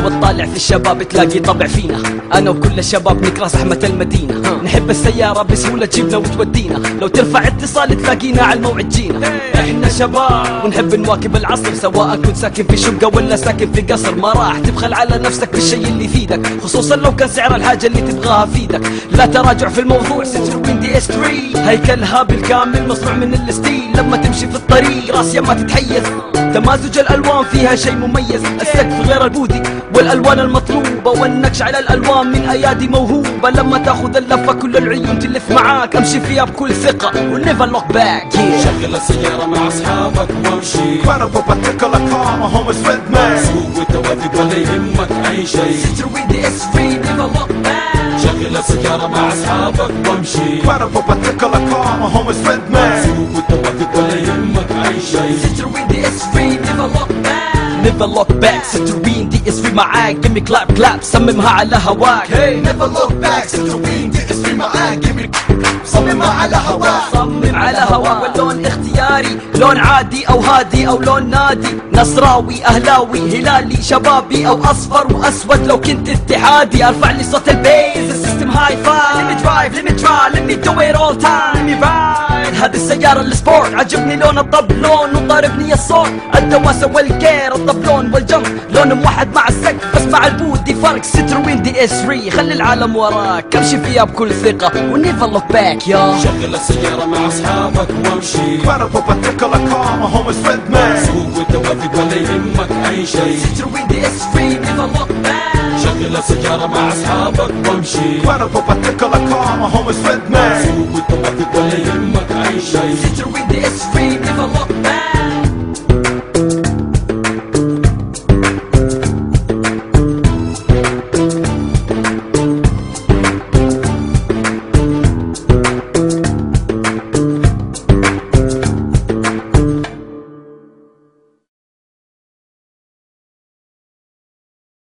لو تطالع في الشباب تلاقي طبع فينا. أنا وكل الشباب نكره زحمة المدينة. نحب السيارة بسهولة تجيبنا وتودينا. لو ترفع اتصال تلاقينا على الموعد جينا. إحنا شباب. ونحب نواكب العصر سواء كنت ساكن في شقة ولا ساكن في قصر. ما راح تبخل على نفسك بالشيء اللي يفيدك خصوصا لو كان سعر الحاجة اللي تبغاها في إيدك لا تراجع في الموضوع Citroën DS 3 هيكلها بالكامل مصنوع من ال steel. لما تمشي في الطريق راسيا ما تتحيز. تمازج الألوان فيها شيء مميز. السقف غير ال body والألوان المطلوبة والنقش على الألوان من أيادي موهوبة. لما تأخذ اللفة كل العيون تلف معاك. أمشي فيها بكل ثقة و never look back شغل السيارة مع أصحابك وامشي. Particular car, my home is with me. سوق وتوافق ولا يهمك أي شيء. Citroën DS 3 never look back شغل السيارة مع أصحابك وامشي. Particular car, my home is with me. سوق وتوافق ولا يهمك أي شيء. ستر باك نيفر لوك باك ستر ويندي اس 3 معاك جيمي كلاب كلاب صممها على هواك Hey, never look back. ستروين دي اسمي معاك جيبي صممها على هواك صمم على هواك واللون اختياري لون عادي أو هادي أو لون نادي نصراوي اهلاوي هلالي شبابي أو اصفر واسود لو كنت اتحادي ارفع لي صوت البيز السيستم هاي فاي let me drive let me try let me do it all time. Let me ride. هذه السيارة السبورت. عجبني لون الطبلون وضاربني الصوت. الدواسة والجير الطبلون والجنب لون موحد مع السقف بس مع البودي فرق. ستر ويندي اس 3 خلي العالم وراك. امشي فيها بكل ثقة. ونيفر لوك باك يا شغل السيارة مع أصحابك وامشي. Car, my home is with me. سوق وتوافق ولا يهمك أي شيء. ستر ويندي اس 3 نيفر لوك باك شغل السيارة مع أصحابك وامشي. Para po particular car, never